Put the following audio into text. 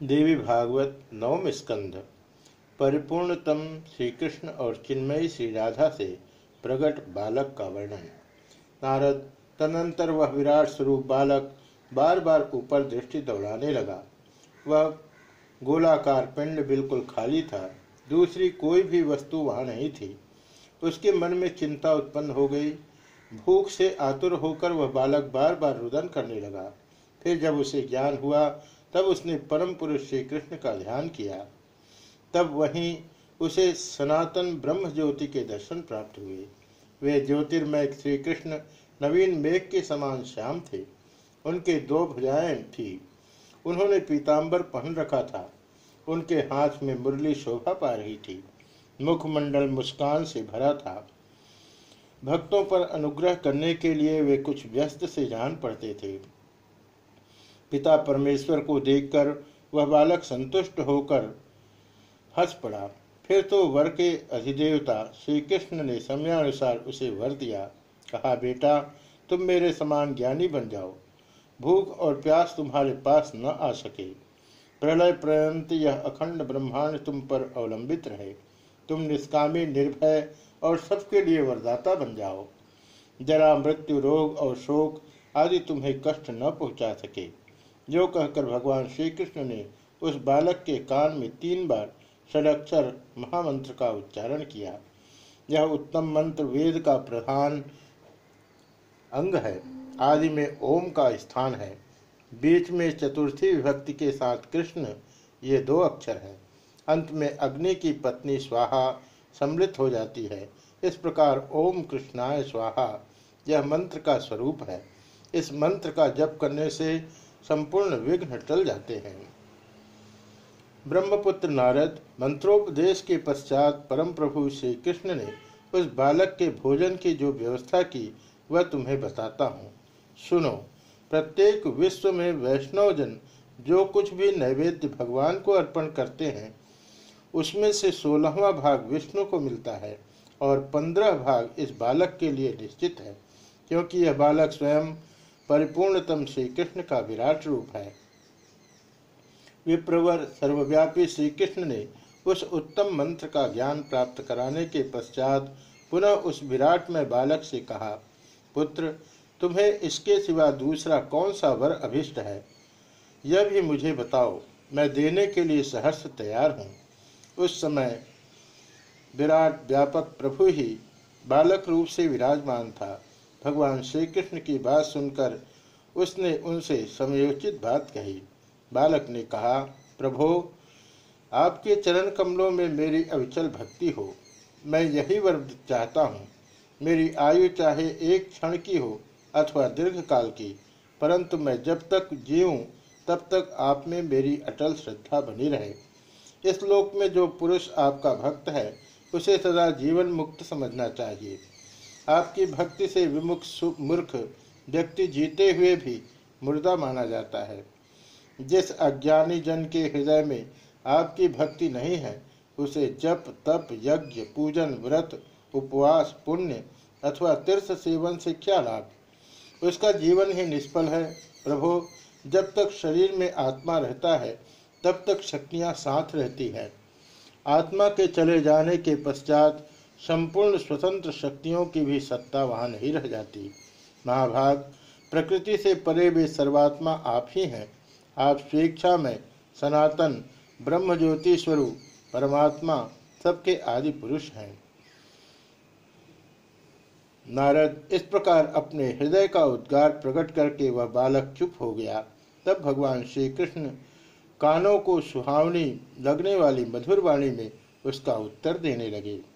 देवी भागवत नवम स्कंध। परिपूर्णतम श्री कृष्ण और चिन्मयी श्री राधा से प्रकट बालक का वर्णन। नारद तदनंतर वह विराट स्वरूप बालक बार बार ऊपर दृष्टि दौड़ाने लगा। वह गोलाकार पिंड बिल्कुल खाली था, दूसरी कोई भी वस्तु वहाँ नहीं थी। उसके मन में चिंता उत्पन्न हो गई। भूख से आतुर होकर वह बालक बार बार रुदन करने लगा। फिर जब उसे ज्ञान हुआ तब उसने परम पुरुष श्री कृष्ण का ध्यान किया। तब वहीं उसे सनातन ब्रह्म ज्योति के दर्शन प्राप्त हुए। वे ज्योतिर्मय श्री कृष्ण नवीन मेघ के समान श्याम थे। उनके दो भुजाएँ थी। उन्होंने पीताम्बर पहन रखा था। उनके हाथ में मुरली शोभा पा रही थी। मुखमंडल मुस्कान से भरा था। भक्तों पर अनुग्रह करने के लिए वे कुछ व्यस्त से जान पड़ते थे। पिता परमेश्वर को देखकर वह बालक संतुष्ट होकर हंस पड़ा। फिर तो वर के अधिदेवता श्री कृष्ण ने समयानुसार उसे वर दिया, कहा, बेटा, तुम मेरे समान ज्ञानी बन जाओ। भूख और प्यास तुम्हारे पास न आ सके। प्रलय पर्यंत यह अखंड ब्रह्मांड तुम पर अवलंबित रहे। तुम निष्कामी, निर्भय और सबके लिए वरदाता बन जाओ। जरा मृत्यु रोग और शोक आदि तुम्हें कष्ट न पहुँचा सके। जो कहकर भगवान श्री कृष्ण ने उस बालक के कान में तीन बार षडक्षर महामंत्र का उच्चारण किया। यह उत्तम मंत्र वेद का प्रधान अंग है। आदि में ओम का स्थान है। बीच में चतुर्थी विभक्ति के साथ कृष्ण, ये दो अक्षर हैं। अंत में अग्नि की पत्नी स्वाहा सम्मिलित हो जाती है। इस प्रकार ओम कृष्णाय स्वाहा, यह मंत्र का स्वरूप है। इस मंत्र का जप करने से संपूर्ण विघ्न टल जाते हैं। ब्रह्मपुत्र नारद, मंत्रोपदेश के पश्चात परम प्रभु श्री कृष्ण ने उस बालक के भोजन की जो व्यवस्था की, वह तुम्हें बताता हूँ। सुनो, प्रत्येक विश्व में वैष्णवजन जो कुछ भी नैवेद्य भगवान को अर्पण करते हैं, उसमें से सोलहवा भाग विष्णु को मिलता है और पंद्रह भाग इस बालक के लिए निश्चित है, क्योंकि यह बालक स्वयं परिपूर्णतम श्री कृष्ण का विराट रूप है। विप्रवर सर्वव्यापी श्री कृष्ण ने उस उत्तम मंत्र का ज्ञान प्राप्त कराने के पश्चात पुनः उस विराट में बालक से कहा, पुत्र, तुम्हें इसके सिवा दूसरा कौन सा वर अभिष्ट है? यह भी मुझे बताओ, मैं देने के लिए सहर्ष तैयार हूँ। उस समय विराट व्यापक प्रभु ही बालक रूप से विराजमान था। भगवान श्री कृष्ण की बात सुनकर उसने उनसे समयोचित बात कही। बालक ने कहा, प्रभो, आपके चरण कमलों में मेरी अविचल भक्ति हो। मैं यही वर चाहता हूँ। मेरी आयु चाहे एक क्षण की हो अथवा दीर्घ काल की, परंतु मैं जब तक जीऊँ, तब तक आप में मेरी अटल श्रद्धा बनी रहे। इस लोक में जो पुरुष आपका भक्त है, उसे सदा जीवन मुक्त समझना चाहिए। आपकी भक्ति से विमुख मूर्ख व्यक्ति जीते हुए भी मुर्दा माना जाता है। जिस अज्ञानी जन के हृदय में आपकी भक्ति नहीं है, उसे जप, तप, यज्ञ, पूजन, व्रत, उपवास, पुण्य अथवा तीर्थ सेवन से क्या लाभ? उसका जीवन ही निष्फल है। प्रभो, जब तक शरीर में आत्मा रहता है, तब तक शक्तियाँ साथ रहती है। आत्मा के चले जाने के पश्चात संपूर्ण स्वतंत्र शक्तियों की भी सत्ता वहाँ नहीं रह जाती। महाभाग, प्रकृति से परे वे सर्वात्मा आप ही हैं। आप स्वेच्छा में, सनातन ब्रह्म ज्योति स्वरूप, परमात्मा, सबके आदि पुरुष हैं। नारद इस प्रकार अपने हृदय का उद्गार प्रकट करके वह बालक चुप हो गया। तब भगवान श्री कृष्ण कानों को सुहावनी लगने वाली मधुर वाणी में उसका उत्तर देने लगे।